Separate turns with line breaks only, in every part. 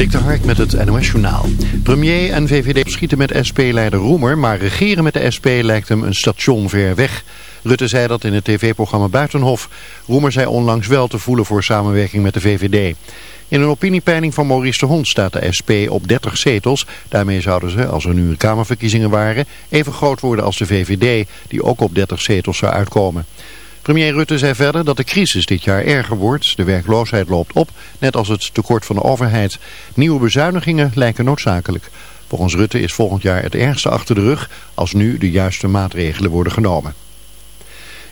Dik de Hark met het NOS Journaal. Premier en VVD schieten met SP-leider Roemer, maar regeren met de SP lijkt hem een station ver weg. Rutte zei dat in het tv-programma Buitenhof. Roemer zei onlangs wel te voelen voor samenwerking met de VVD. In een opiniepeiling van Maurice de Hond staat de SP op 30 zetels. Daarmee zouden ze, als er nu Kamerverkiezingen waren, even groot worden als de VVD, die ook op 30 zetels zou uitkomen. Premier Rutte zei verder dat de crisis dit jaar erger wordt. De werkloosheid loopt op, net als het tekort van de overheid. Nieuwe bezuinigingen lijken noodzakelijk. Volgens Rutte is volgend jaar het ergste achter de rug als nu de juiste maatregelen worden genomen.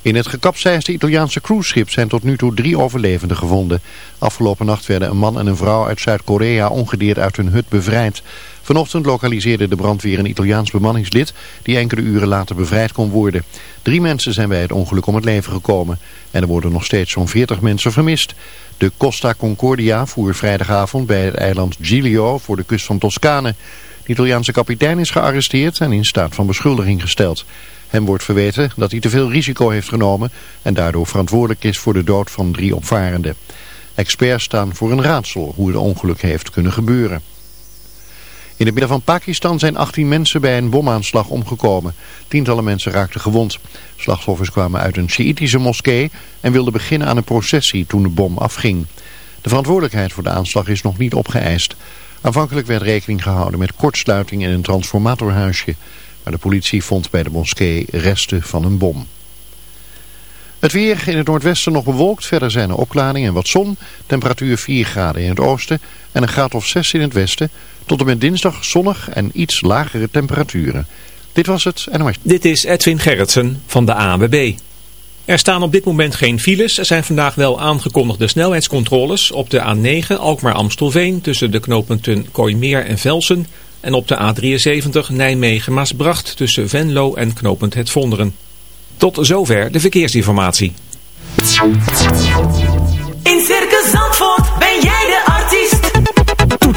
In het gekapseisde Italiaanse cruiseschip zijn tot nu toe drie overlevenden gevonden. Afgelopen nacht werden een man en een vrouw uit Zuid-Korea ongedeerd uit hun hut bevrijd. Vanochtend lokaliseerde de brandweer een Italiaans bemanningslid die enkele uren later bevrijd kon worden. Drie mensen zijn bij het ongeluk om het leven gekomen en er worden nog steeds zo'n 40 mensen vermist. De Costa Concordia voer vrijdagavond bij het eiland Giglio voor de kust van Toscane. De Italiaanse kapitein is gearresteerd en in staat van beschuldiging gesteld. Hem wordt verweten dat hij te veel risico heeft genomen en daardoor verantwoordelijk is voor de dood van drie opvarenden. Experts staan voor een raadsel hoe het ongeluk heeft kunnen gebeuren. In het midden van Pakistan zijn 18 mensen bij een bomaanslag omgekomen. Tientallen mensen raakten gewond. Slachtoffers kwamen uit een Sjiitische moskee en wilden beginnen aan een processie toen de bom afging. De verantwoordelijkheid voor de aanslag is nog niet opgeëist. Aanvankelijk werd rekening gehouden met kortsluiting in een transformatorhuisje. Maar de politie vond bij de moskee resten van een bom. Het weer in het noordwesten nog bewolkt. Verder zijn er opklaringen en wat zon. Temperatuur 4 graden in het oosten en een graad of 6 in het westen. Tot en met dinsdag zonnig en iets lagere temperaturen. Dit was het NOS.
Dit is Edwin Gerritsen van de ANWB. Er staan op dit moment geen files. Er zijn vandaag wel aangekondigde snelheidscontroles op de A9 Alkmaar-Amstelveen tussen de knooppunten Kooimeer en Velsen. En op de A73 Nijmegen-Maasbracht tussen Venlo en knooppunt Het Vonderen. Tot zover de verkeersinformatie.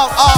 Oz, what's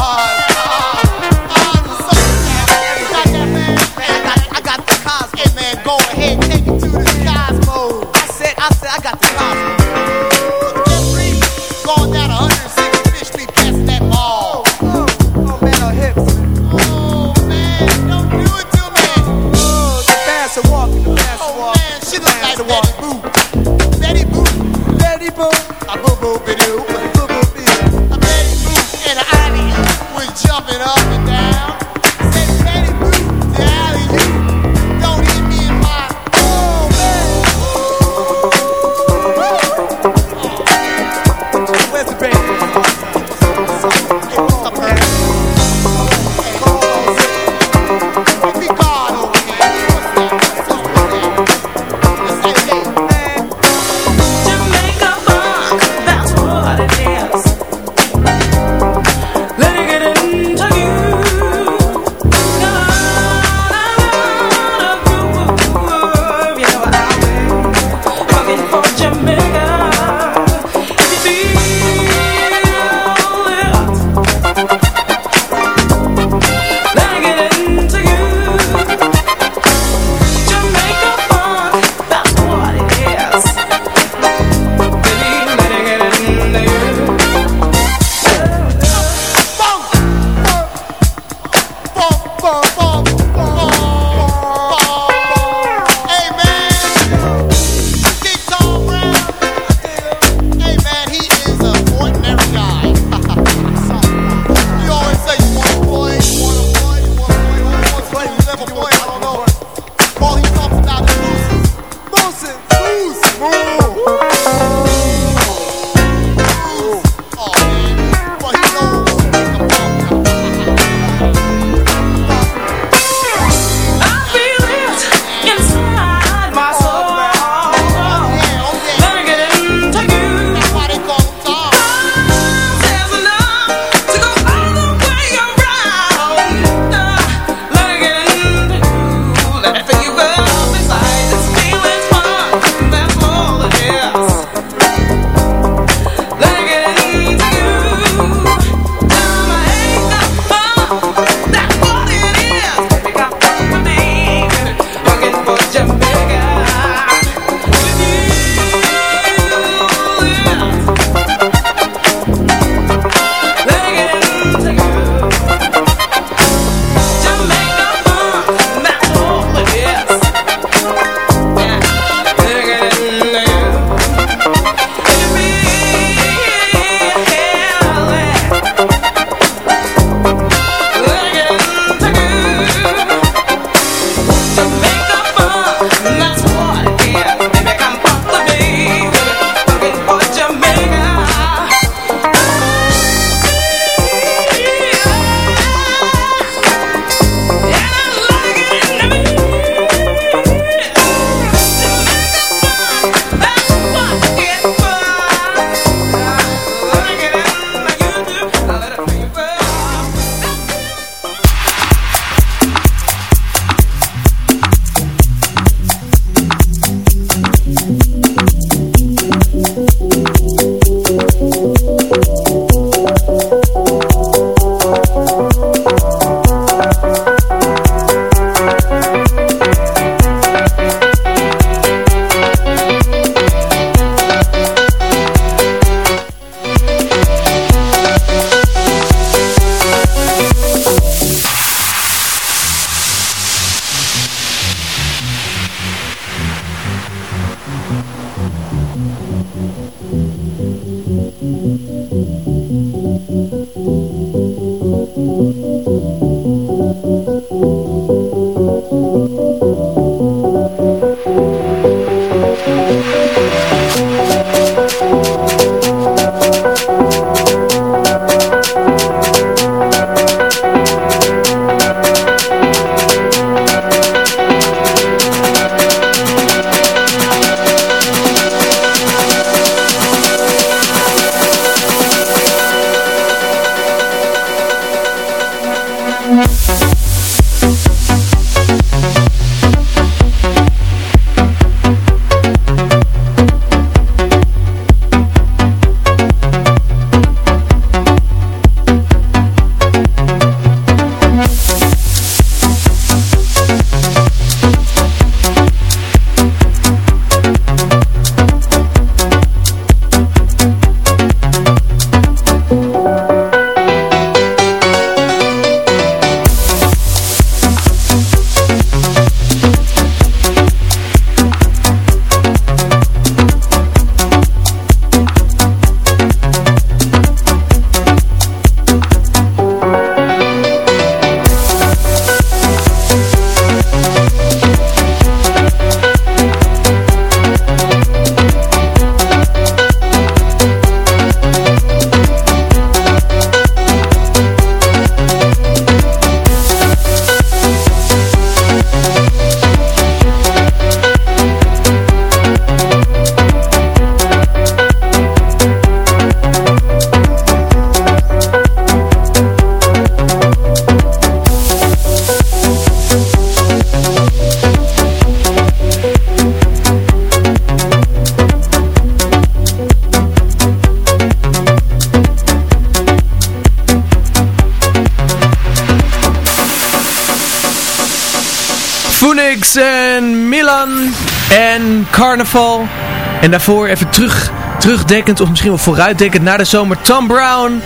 en daarvoor even terug, terugdekkend of misschien wel vooruitdekkend naar de zomer Tom Brown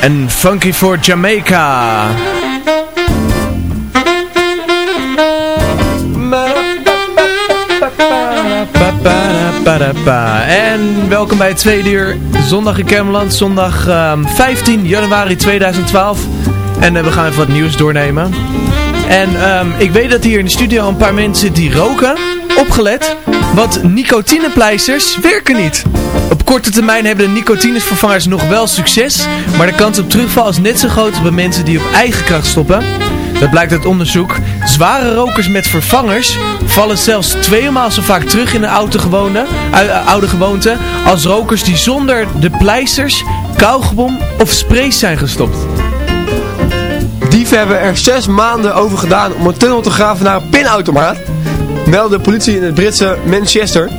en Funky for Jamaica. En welkom bij het tweede uur zondag in Kermeland, zondag ehm, 15 januari 2012. En eh, we gaan even wat nieuws doornemen. En ehm, ik weet dat hier in de studio een paar mensen die roken, opgelet, want nicotinepleisters werken niet. Op korte termijn hebben de nicotinevervangers nog wel succes, maar de kans op terugval is net zo groot bij mensen die op eigen kracht stoppen. Dat blijkt uit onderzoek. Zware rokers met vervangers vallen zelfs tweemaal zo vaak terug in de oude, eh, oude gewoonte als rokers die zonder de pleisters, kauwgom of sprays zijn gestopt.
Dieven hebben er zes maanden over gedaan om een tunnel te graven naar een pinautomaat. Meldde de politie in het Britse Manchester.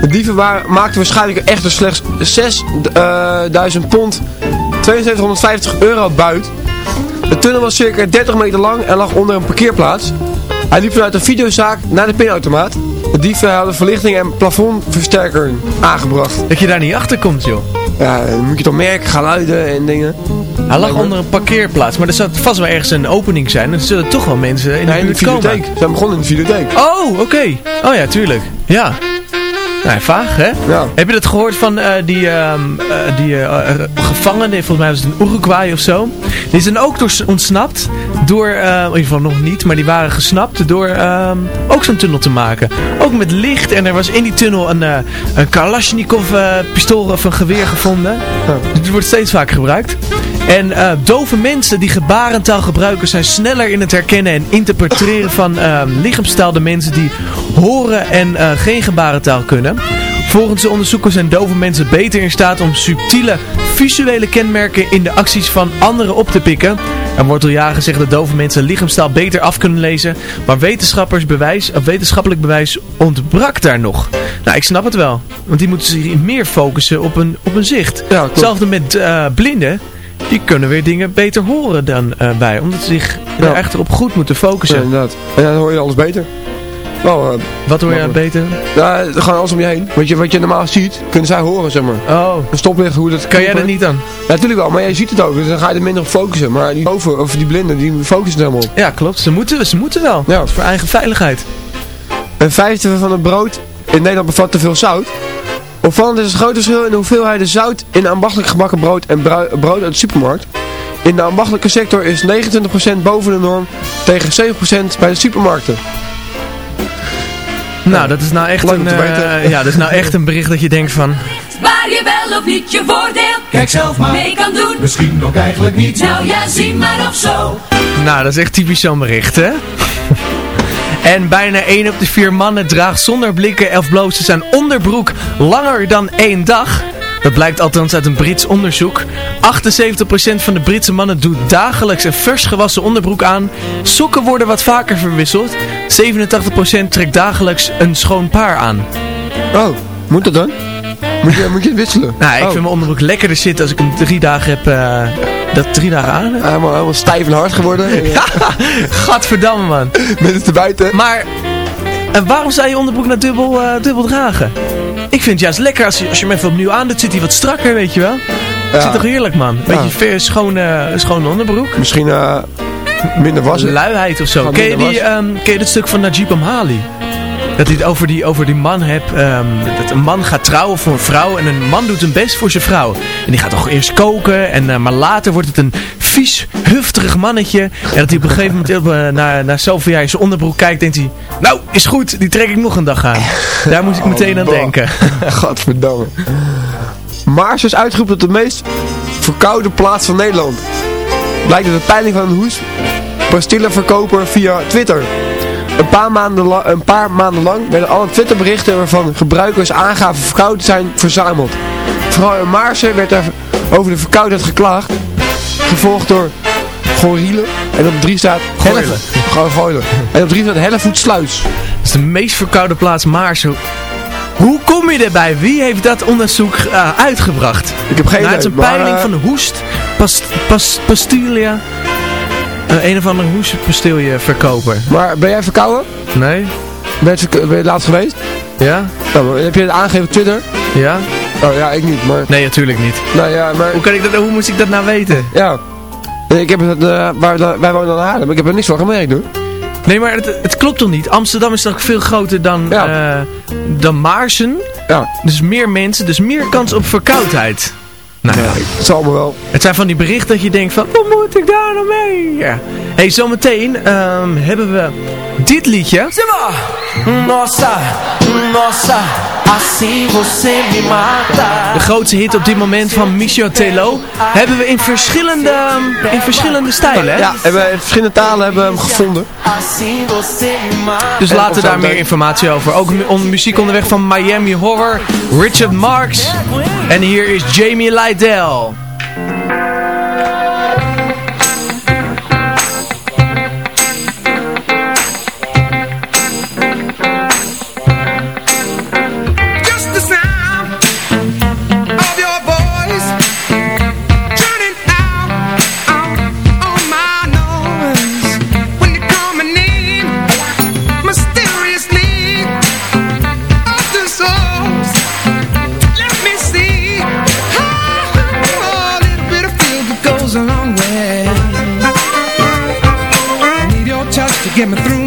De dieven maakten waarschijnlijk echter slechts 6000 pond, 7250 euro buit. De tunnel was circa 30 meter lang en lag onder een parkeerplaats. Hij liep vanuit een videozaak naar de pinautomaat. De dieven hadden verlichting en plafondversterker aangebracht.
Dat je daar niet achter komt, joh.
Ja, dan moet je toch merken, geluiden en dingen.
Hij lag onder een parkeerplaats, maar er zou vast wel ergens een opening zijn. Er zullen toch wel mensen in de
Nee, in de
buurt komen.
videotheek. Ze zijn begonnen in de videotheek.
Oh, oké. Oh ja, tuurlijk. Ja. Nou, vaag, hè?
Ja.
Heb je dat gehoord van eh, die, eh, die eh, gevangenen, volgens mij was het in Uruguay of zo. Die zijn ook door, ontsnapt door, eh, in ieder geval nog niet, maar die waren gesnapt door ehm, ook zo'n tunnel te maken. Ook met licht en er was in die tunnel een, eh, een Kalashnikov eh, pistool of een geweer gevonden. Het wordt steeds vaker gebruikt. En dove mensen die gebarentaal gebruiken zijn sneller in het herkennen en interpreteren van lichaamstaal dan mensen die horen en geen gebarentaal kunnen. Volgens de onderzoekers zijn dove mensen beter in staat om subtiele visuele kenmerken in de acties van anderen op te pikken. Er wordt al jaren gezegd dat dove mensen lichaamstaal beter af kunnen lezen, maar wetenschappers bewijs, of wetenschappelijk bewijs ontbrak daar nog. Nou, ik snap het wel, want die moeten zich meer focussen op een, op een zicht.
Ja.
Hetzelfde met eh, blinden. Die kunnen weer dingen beter horen dan bij. Omdat ze zich
Ja.
er echt op goed moeten focussen.
Ja, inderdaad. En dan hoor je alles beter. Wel, eh,
Wat hoor je beter?
ja, gewoon alles om je heen. Wat je, wat je normaal ziet, kunnen zij horen, zeg maar.
Oh,
Een stoplicht, hoe dat
kan jij
knoppen.
niet aan?
Ja, natuurlijk wel, maar jij ziet het ook. Dus dan ga je er minder op focussen. Maar die boven, of die blinden, die focussen er helemaal op.
Ja, klopt. Ze moeten, ze moeten wel.
Ja.
Dat voor eigen veiligheid.
Een vijfde van het brood in Nederland bevat te veel zout. Opvallend is het grote verschil in de hoeveelheid zout in ambachtelijk gebakken brood en brood uit de supermarkt. In de ambachtelijke sector is 29% boven de norm tegen 7% bij de supermarkten.
Nou, dat is nou echt
Leuk
een, eh, ja, dat is nou echt een bericht dat je denkt van...
Waar je wel of niet je voordeel
Kijk zelf maar,
mee kan doen.
misschien ook eigenlijk niet.
Nou ja, zie maar of zo.
Nou, dat is echt typisch zo'n bericht, hè? En bijna 1 op de 4 mannen draagt zonder blikken of blozen zijn onderbroek langer dan één dag. Dat blijkt althans uit een Brits onderzoek. 78% van de Britse mannen doet dagelijks een vers gewassen onderbroek aan. Sokken worden wat vaker verwisseld. 87% trekt dagelijks een schoon paar aan.
Oh, moet dat dan? Moet je, moet je het wisselen?
Nou, ik
oh.
vind mijn onderbroek lekkerder zitten als ik hem drie dagen heb... eh, dat drie dagen aan heb.
Helemaal, helemaal stijf en hard geworden. En, eh,
Gadverdamme, man.
Met het erbuiten.
Maar en waarom zou je onderbroek nou dubbel, eh, dubbel dragen? Ik vind het juist lekker als je, als je hem even opnieuw aandoet, zit hij wat strakker, weet je wel.
Ja.
Zit toch heerlijk, man. Beetje
Ja.
ver, schone, schone onderbroek.
Misschien eh, minder wassen.
Luiheid of zo. Ken je, die, ehm, ken je dat stuk van Najib Amhali? Dat hij het over die, over die man hebt. ehm, dat een man gaat trouwen voor een vrouw. En een man doet zijn best voor zijn vrouw. En die gaat toch eerst koken. En, eh, maar later wordt het een vies, hufterig mannetje. En dat hij op een gegeven moment op, eh, naar, naar in zijn onderbroek kijkt. Denkt hij, nou is goed. Die trek ik nog een dag aan. Daar moest ik meteen aan
boh.
denken.
Gadverdamme. Maars is uitgeroepen tot de meest verkoude plaats van Nederland. Blijkt uit de peiling van een hoes pastillenverkoper via Twitter. Een paar, maanden la- een paar maanden lang werden alle Twitterberichten waarvan gebruikers aangaven verkouden te zijn verzameld. Vooral in Maarsen werd er over de verkoudheid geklaagd, gevolgd door Gorielen. En op drie staat
Goilen.
En op drie staat Hellevoetsluis.
Dat is de meest verkoude plaats Maarsen. Hoe kom je erbij? Wie heeft dat onderzoek eh, uitgebracht?
Ik heb geen
nou, het is
idee,
een
maar,
peiling
eh,
van de hoest, past, pas, pastilia. Een een of andere hoesjespasteelje verkoper.
Maar ben jij verkouden?
Nee?
Ben je, ben je laatst geweest?
Ja?
Nou, maar heb je het aangegeven op Twitter?
Ja?
Oh ja, ik niet, maar...
Nee, natuurlijk niet.
Nou ja, maar...
Hoe, kan ik dat, hoe moest ik dat nou weten?
Ja. Ik heb het, eh, waar, wij wonen aan Haarlem, ik heb er niks van gemerkt hoor.
Nee, maar het, het klopt toch niet? Amsterdam is toch veel groter dan,
Ja.
eh, dan Maarsen?
Ja.
Dus meer mensen, dus meer kans op verkoudheid. Nou ja,
Het zal me wel.
het zijn van die berichten dat je denkt van, wat moet ik daar nou mee? Ja. hey, zometeen ehm, hebben we dit liedje.
Nossa, nossa, assim você me mata.
De grootste hit op dit moment van Michel Telo. Hebben we in verschillende, in verschillende stijlen. Hè?
Ja, in verschillende talen hebben we hem gevonden.
Assim você me mata.
Dus
En
later
of
daar meer informatie over. Ook mu- on- muziek onderweg van Miami Horror, Richard Marks. En hier is Jamie Lydell.
Get me through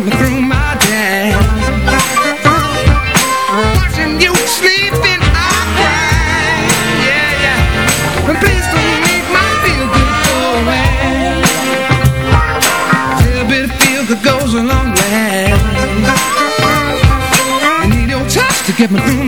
me through my day. Watching you sleeping out there, yeah, yeah. And please don't make my feel good go away. A Little bit of feel that goes a long way. I need your touch to get me through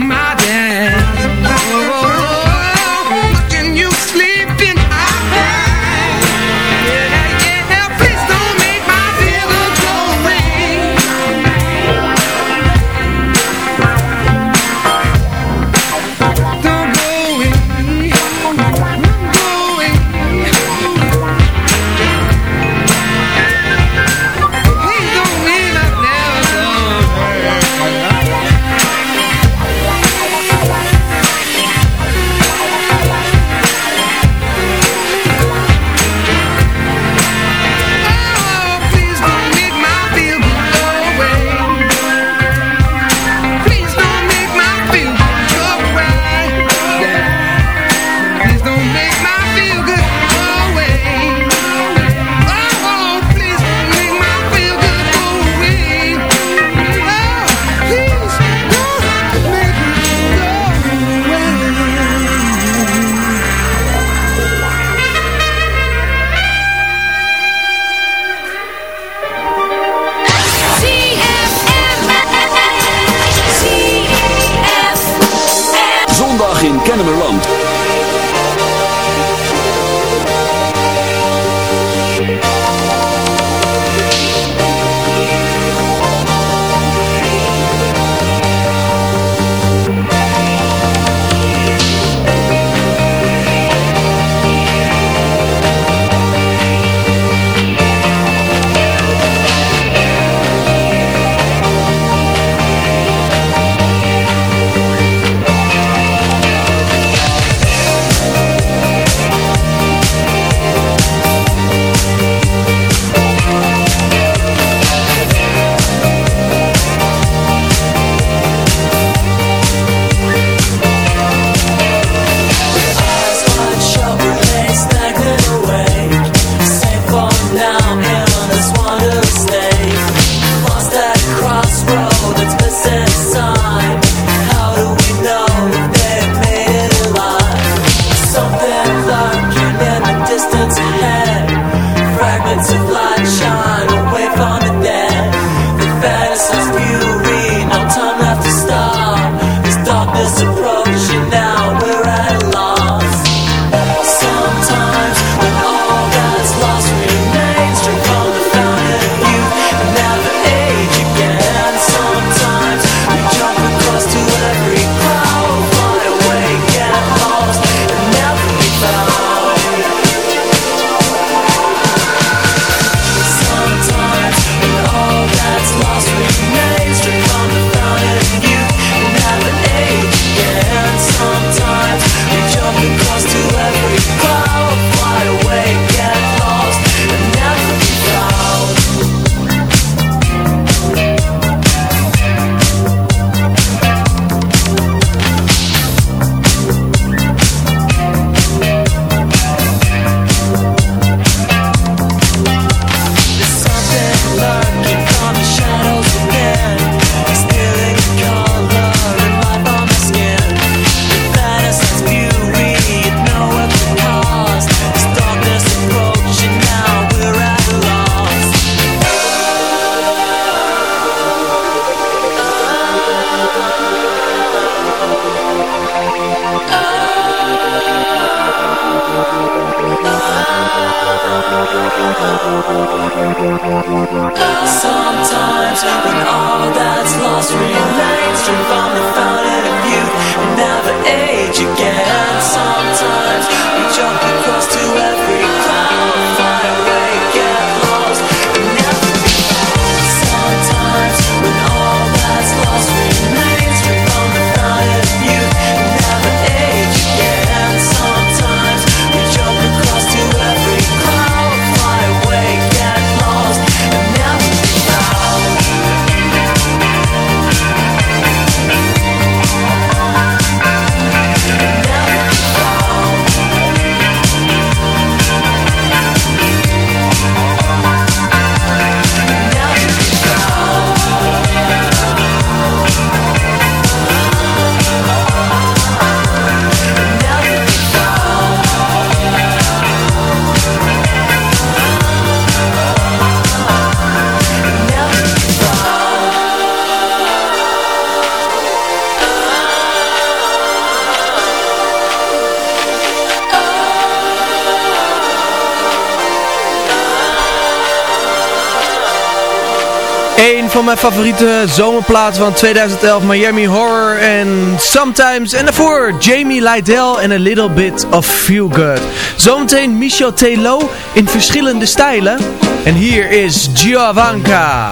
mijn favoriete zomerplaat van 2011, Miami Horror en Sometimes. En daarvoor Jamie Lydell en A Little Bit of Feel Good. Zometeen Michel Telo in verschillende stijlen. En hier is Giovanka.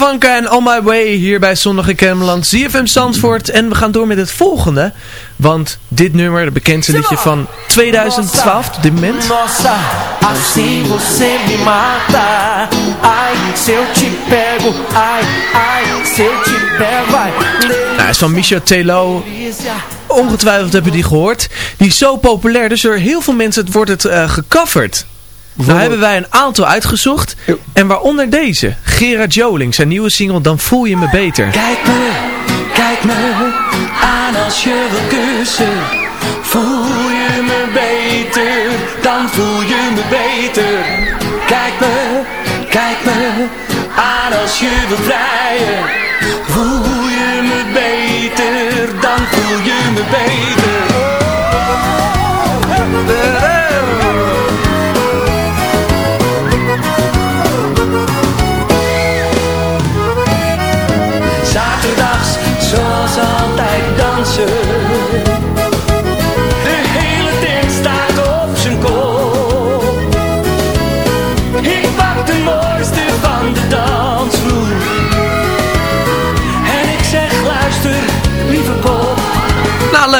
Giovanka en On My Way hier bij Zondag in Kermeland, ZFM Zandvoort. En we gaan door met het volgende. Want dit nummer, het bekendste liedje van 2012 op dit moment.
Nossa, assim você me mata. Ai, se eu te pego, ai, ai, se eu te pego, ai.
Nou, is van Michel Telo. Ongetwijfeld hebben die gehoord. Die is zo populair, dus door heel veel mensen wordt het eh gecoverd. Nou hebben wij een aantal uitgezocht. En waaronder deze. Gerard Joling, zijn nieuwe single Dan Voel Je Me Beter.
Kijk me, kijk me aan als je wil kussen. Voel je me beter, dan voel je me beter. Kijk me, kijk me aan als je wil vrijen. Voel je me beter, dan voel je me beter.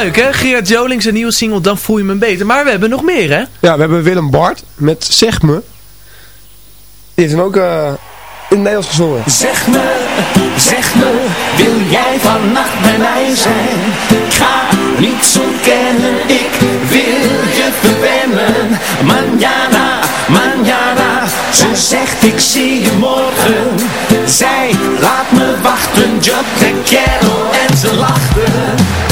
Leuk hè? Gerard Joling, zijn nieuwe single Dan Voel Je Me Beter. Maar we hebben nog meer hè?
Ja, we hebben Willem Bart met Zeg Me. Die heeft hem ook eh, in het Nederlands gezongen.
Zeg me, zeg me, wil jij vannacht bij mij zijn? Ik ga niets ontkennen, ik wil je verwennen. Manjana, manjana, ze zegt ik zie je morgen. Zij laat me wachten, Job de kerel en ze lachten.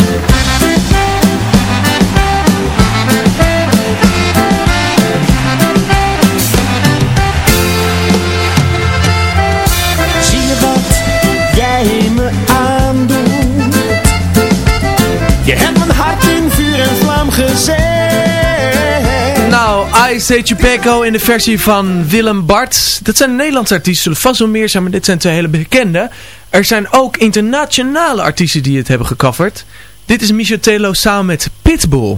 Nou, I Say Chupeco in de versie van Willem Bart. Dat zijn Nederlandse artiesten, vast wel meer zijn, maar dit zijn twee hele bekende. Er zijn ook internationale artiesten die het hebben gecoverd. Dit is Michel Telo samen met Pitbull.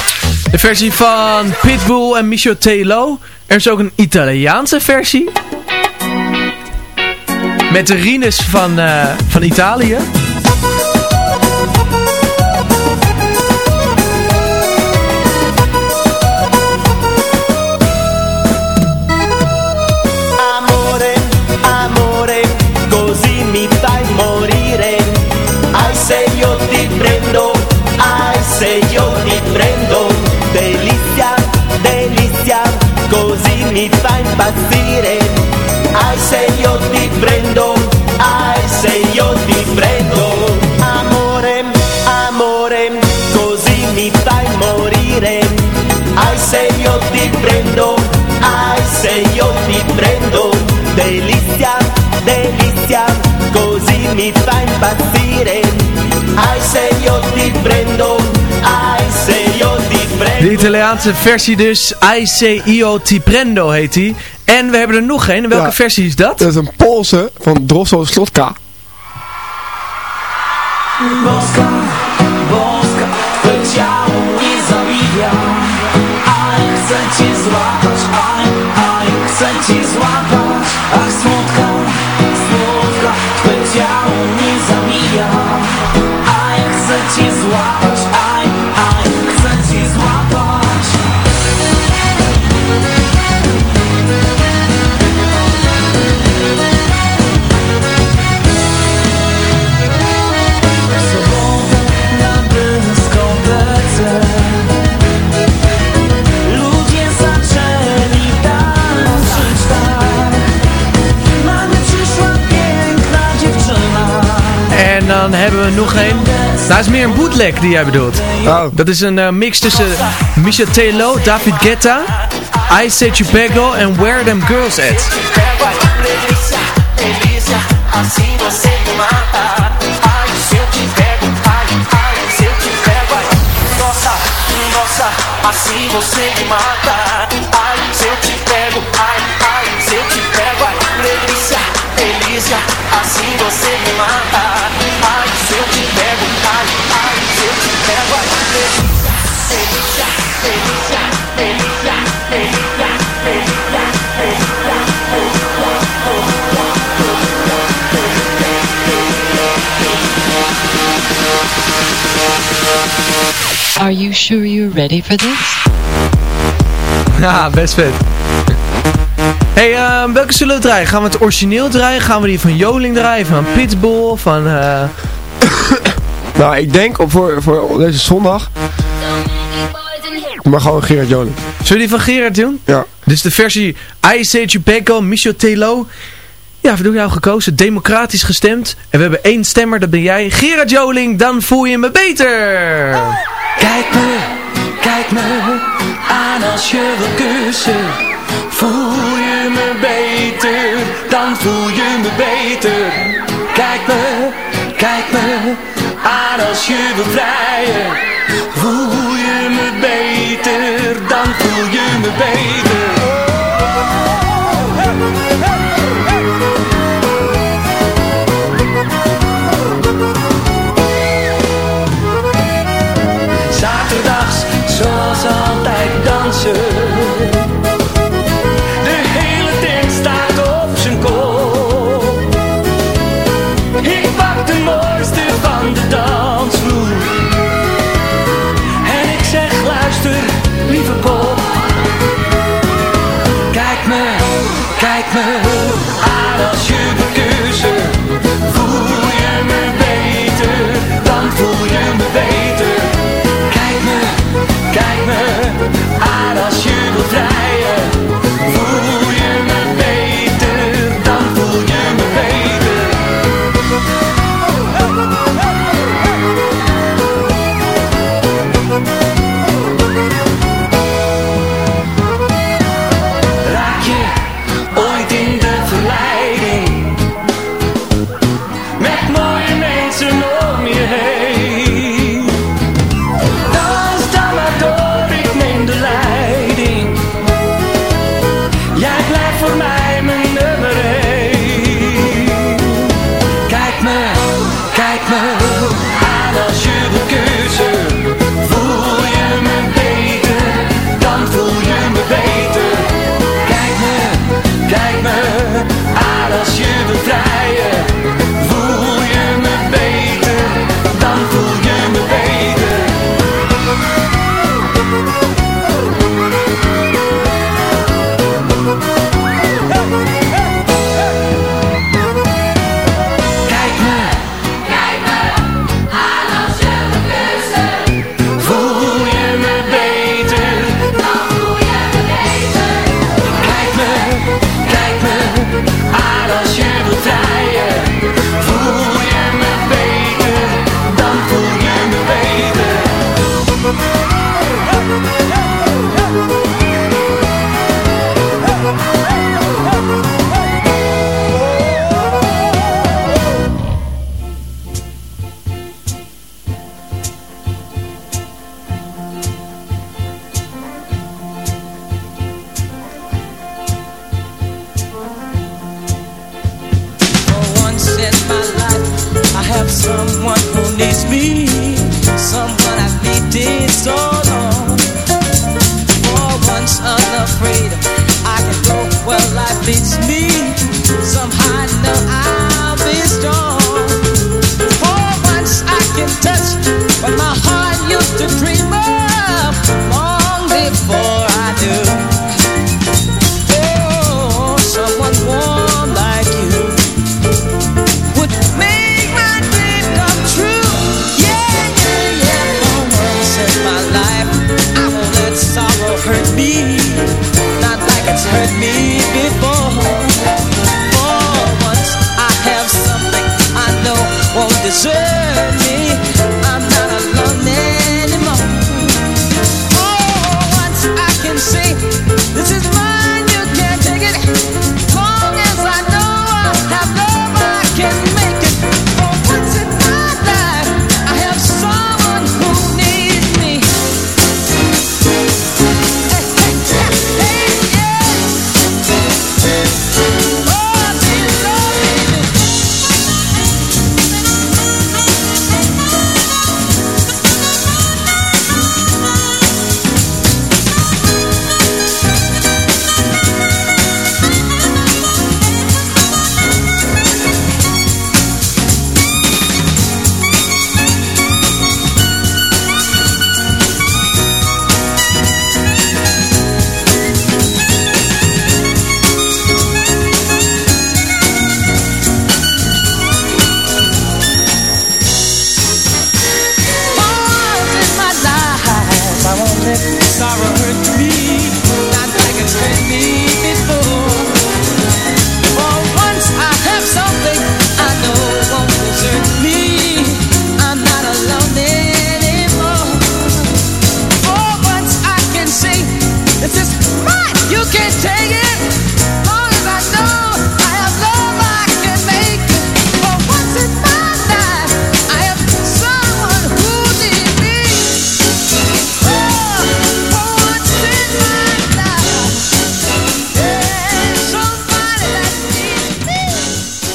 De versie van Pitbull en Michel Telo. Er is ook een Italiaanse versie. Met de Rines van, eh, van Italië.
Mi fai impazzire. Ai se io ti prendo, ai se io ti prendo. Amore, amore, così mi fai morire. Ai se io ti prendo, ai se io ti prendo. Delizia, delizia, così mi fai impazzire. Ai se io ti prendo, ai
De Italiaanse versie dus. I Say Io Ti Prendo heet die. En we hebben er nog een. Welke
Ja.
versie is dat?
Dat is een Poolse van Drosso Slotka.
Nog een. Dat is meer een bootleg die jij bedoelt.
Oh.
Dat is een eh, mix tussen Misha Telo, David Guetta, I Say Chupego en Where Them Girls At.
Me assim você me mata. Ai, se eu te pego, ai, ai, se eu te pego, ai. Delícia, delícia, assim você me mata. Ai,
Are you sure you're ready for this?
Ja, best vet. Hey, eh, welke zullen we draaien? Gaan we het origineel draaien? Gaan we die van Joling draaien? Van Pitbull? Van... eh,
Nou, ik denk op voor, voor deze zondag... Maar gewoon Gerard Joling.
Zullen we die van Gerard doen?
Ja.
Dit is de versie I Say Chupeko, Michel Telo. Ja, we doen jou gekozen, democratisch gestemd. En we hebben één stemmer, dat ben jij. Gerard Joling, dan voel je me beter.
Kijk me, kijk me aan als je wil kussen. Voel je me beter, dan voel je me beter. Kijk me, kijk me aan als je wil vrijen. Voel je me beter, dan voel je me beter. Als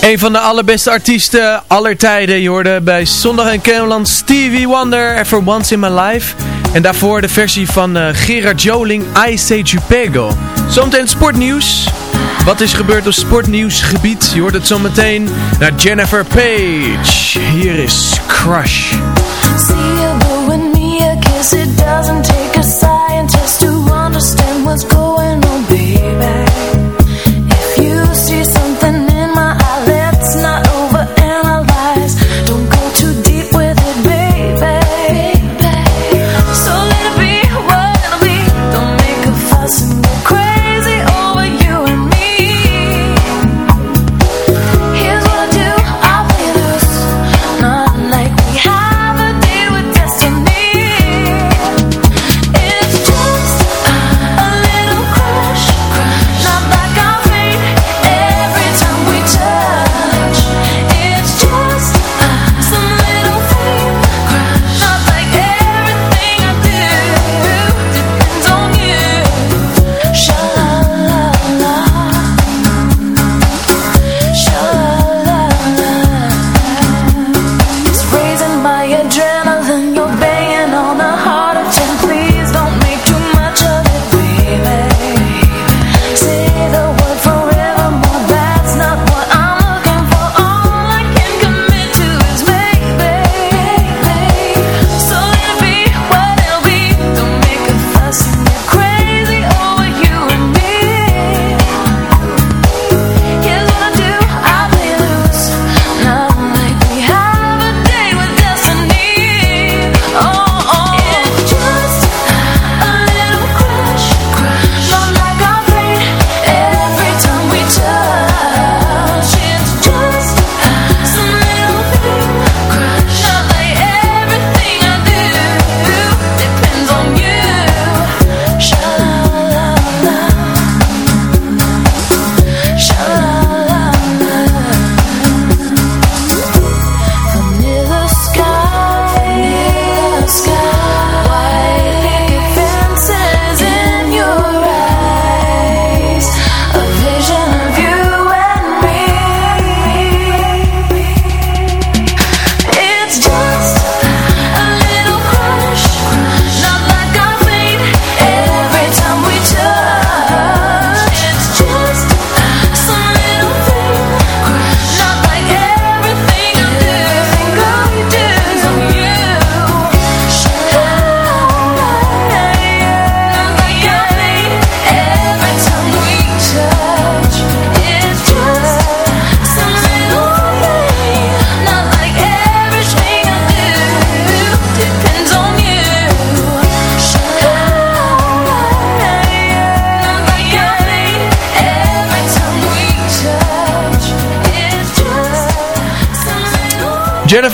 Een van de allerbeste artiesten aller tijden. Je hoorde bij Zondag en Cameland Stevie Wonder For Once in My Life. En daarvoor de versie van eh, Gerard Joling, I Say Jupego. Zometeen sportnieuws. Wat is gebeurd op sportnieuwsgebied? Je hoort het zometeen naar Jennifer Page. Hier is Crush.
See you me a kiss. It doesn't take a scientist to understand what's going on,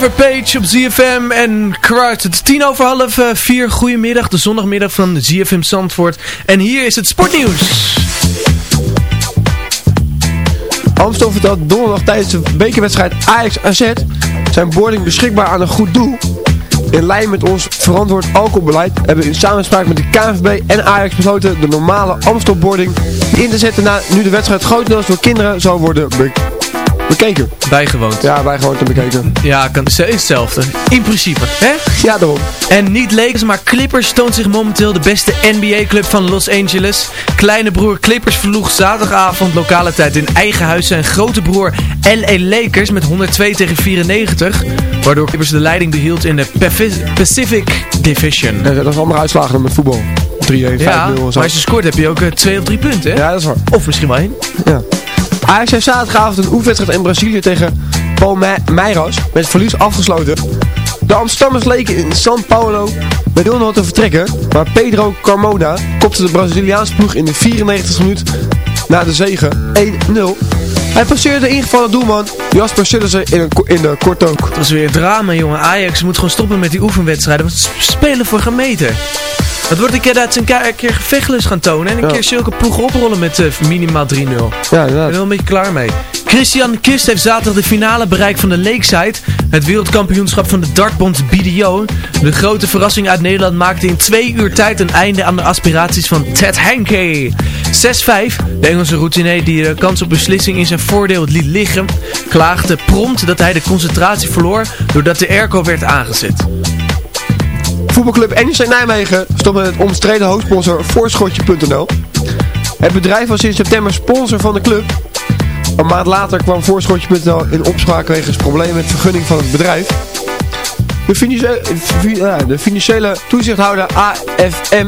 Jennifer Page op ZFM en Crush. Het is tien over half eh, vier. Goedemiddag, de zondagmiddag van ZFM Zandvoort. En hier is het sportnieuws.
Amstel vertelt donderdag tijdens de bekerwedstrijd Ajax-AZ zijn boarding beschikbaar aan een goed doel. In lijn met ons verantwoord alcoholbeleid hebben we in samenspraak met de KNVB en Ajax besloten de normale Amstelboarding in te zetten na nu de wedstrijd grotendeels door kinderen zal worden be- bekeken.
Bijgewoond.
Ja, bijgewoond en bekeken.
Ja, kan, is hetzelfde. In principe, hè?
Ja, daarom.
En niet Lakers, maar Clippers toont zich momenteel de beste NBA-club van Los Angeles. Kleine broer Clippers verloeg zaterdagavond lokale tijd in eigen huis zijn grote broer LA Lakers met 102 tegen 94. Waardoor Clippers de leiding behield in de Pacific Division.
Ja, dat is andere uitslagen dan met voetbal. 3-1, 5-0
Ja, maar als je scoort heb je ook 2 of 3 punten, hè?
Ja, dat is waar.
Of misschien wel één.
Ja. Ajax heeft zaterdagavond een oefenwedstrijd in Brazilië tegen Palmeiras met verlies afgesloten. De Amsterdammers leken in São Paulo met 0 te vertrekken, maar Pedro Carmona kopte de Braziliaanse ploeg in de 94e minuut na de zege 1-0. Hij passeerde de ingevallen doelman Jasper Sillissen in, een, in de kort ook.
Dat is weer drama, jongen. Ajax moet gewoon stoppen met die oefenwedstrijden. Want ze spelen voor geen meter. Het wordt een keer dat ze een keer, een keer gevechtlust gaan tonen. En een
Ja.
keer zulke ploegen oprollen met eh, minimaal 3-0. Ik
Ja,
ben
inderdaad.
er wel een beetje klaar mee. Christian Kist heeft zaterdag de finale bereikt van de Lakeside. Het wereldkampioenschap van de dartbond BDO. De grote verrassing uit Nederland maakte in twee uur tijd een einde aan de aspiraties van Ted Henke. 6-5. De Engelse routinier die de kans op beslissing in zijn voordeel liet liggen, klaagde prompt dat hij de concentratie verloor doordat de airco werd aangezet.
Voetbalclub NEC Nijmegen stopt met het omstreden hoofdsponsor Voorschotje.nl. Het bedrijf was sinds september sponsor van de club. Een maand later kwam Voorschotje.nl in opspraak wegens problemen met vergunning van het bedrijf. De financiële, financiële toezichthouder AFM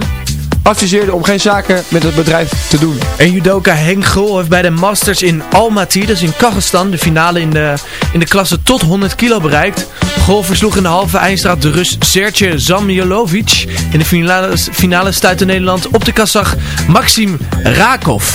adviseerde om geen zaken met het bedrijf te doen.
En judoka Henk heeft bij de Masters in Almaty, is in Kazachstan, de finale in de, in de klasse tot 100 kilo bereikt. Gul versloeg in de halve eindstraat de Rus Serge Zamjolovic. In de finale, finale stuitte Nederland op de Kazach Maxim Rakov.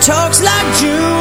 Talks like June.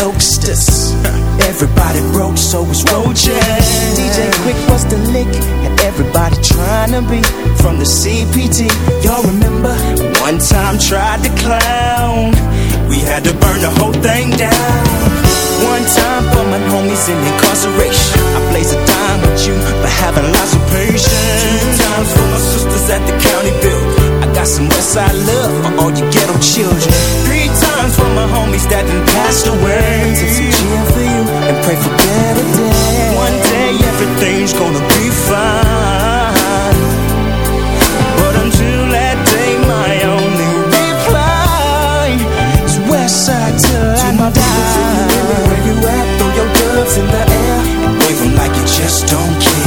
Locusts. Everybody broke, so it's roaches. DJ Quick was the lick, and everybody trying to be from the CPT. Y'all remember? One time tried to clown. We had to burn the whole thing down. One time for my homies in incarceration. I blaze a dime with you for having lots of patience. Two times for my sisters at the county build. Got some Westside love for all you ghetto children. Three times for my homies that done passed away. Take some cheer for you and pray for better days. One day everything's gonna be fine. But until that day, my only reply is Westside till I die. Where you at? Throw your gloves in the air and wave like you just don't care.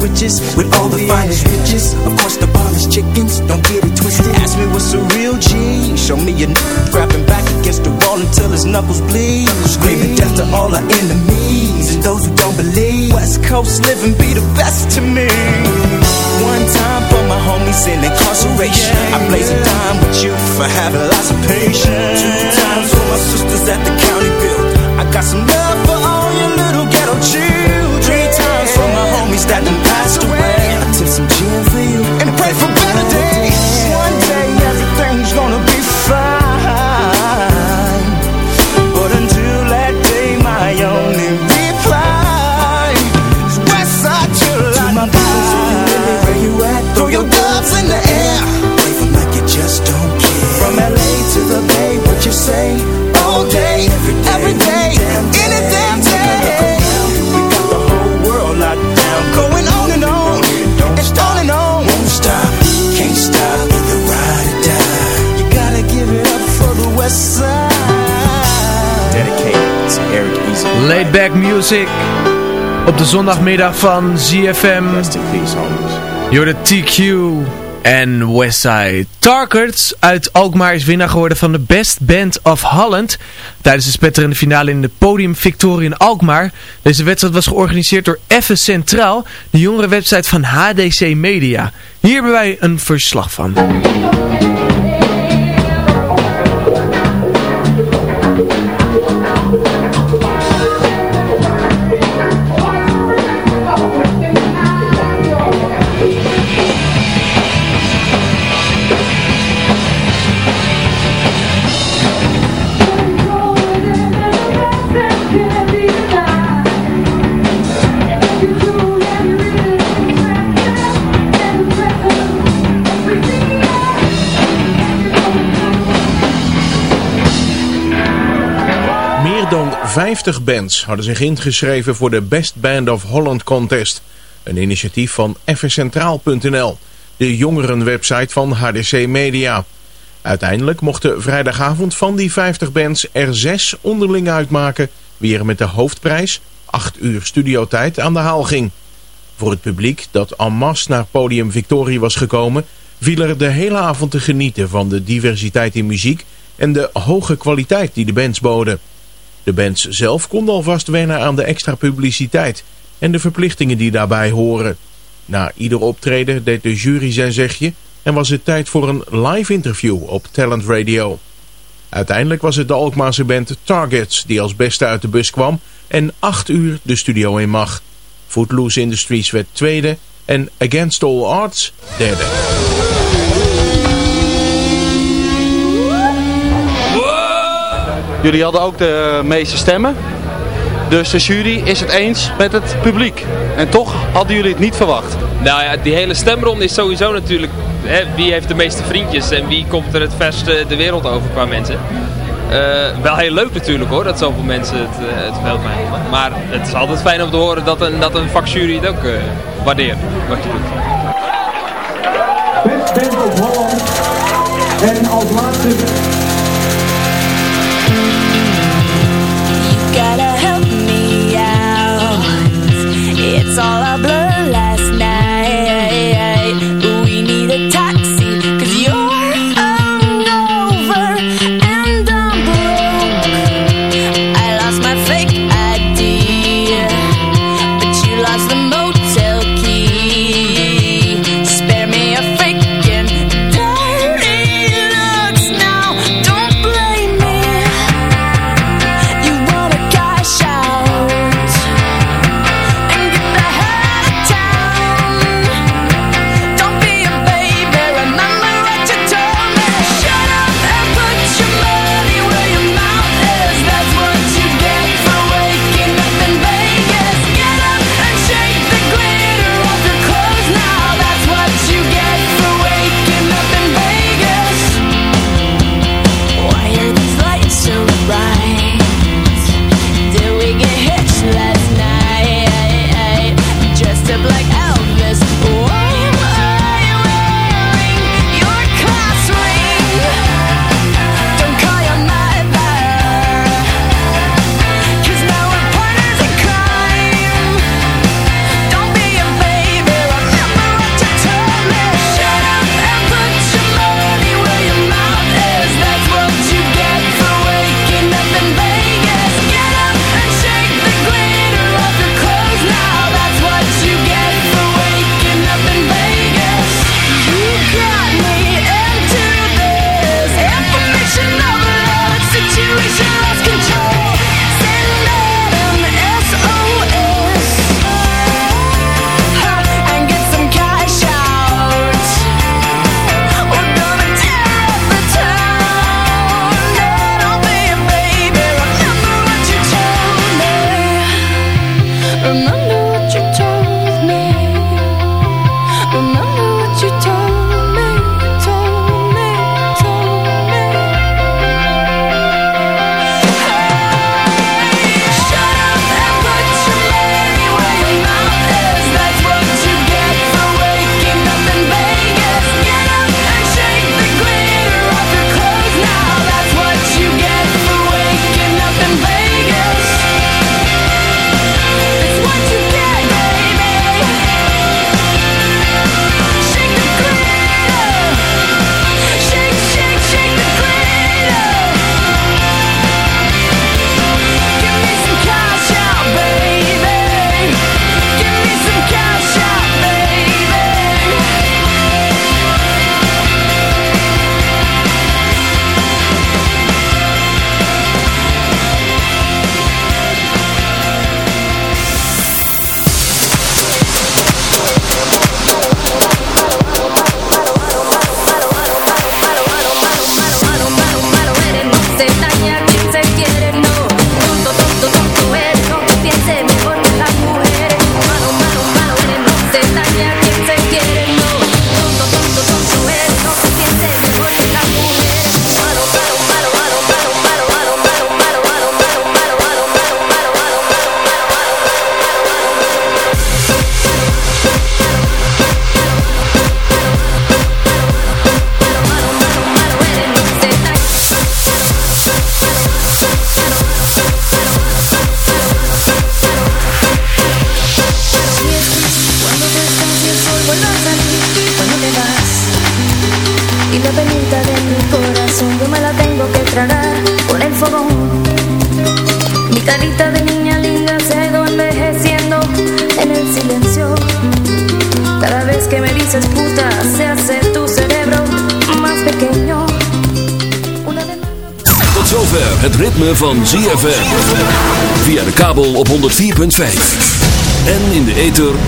Switches with all the finest riches. Of course, the finest chickens, don't get it twisted. Ask me what's a real G. Show me a grabbing back against the wall until his knuckles bleed. Screaming death to all our enemies and those who don't believe. West Coast living be the best to me. One time for my homies in incarceration. I blaze a dime with you for having lots of patience. Two times for my sisters at the county build. I got some love for that done passed away. I tip some gin for you and pray for better days.
Back music. Op de zondagmiddag van ZFM. The TQ en Westside. Tarkert uit Alkmaar is winnaar geworden van de Best Band of Holland. Tijdens de spetterende finale in de Podium Victoria in Alkmaar. Deze wedstrijd was georganiseerd door Effe Centraal, de jongere website van HDC Media. Hier hebben wij een verslag van.
50 bands hadden zich ingeschreven voor de Best Band of Holland Contest. Een initiatief van fcentraal.nl, de jongerenwebsite van HDC Media. Uiteindelijk mochten vrijdagavond van die 50 bands er 6 onderling uitmaken wie er met de hoofdprijs, 8 uur studiotijd, aan de haal ging. Voor het publiek dat en masse naar podium Victorie was gekomen, viel er de hele avond te genieten van de diversiteit in muziek en de hoge kwaliteit die de bands boden. De bands zelf konden alvast wennen aan de extra publiciteit en de verplichtingen die daarbij horen. Na ieder optreden deed de jury zijn zegje en was het tijd voor een live interview op Talent Radio. Uiteindelijk was het de Alkmaarse band Targets die als beste uit de bus kwam en acht uur de studio in mag. Footloose Industries werd tweede en Against All Arts derde.
Jullie hadden ook de meeste stemmen. Dus de jury is het eens met het publiek. En toch hadden jullie het niet verwacht.
Nou ja, die hele stemronde is sowieso natuurlijk... Hè, wie heeft de meeste vriendjes en wie komt er het verste de wereld over qua mensen. Eh, wel heel leuk natuurlijk hoor, dat zoveel mensen het, eh, het veld. Maar het is altijd fijn om te horen dat een, dat een vakjury het ook eh, waardeert, wat je doet.
Best Band of Holland. En als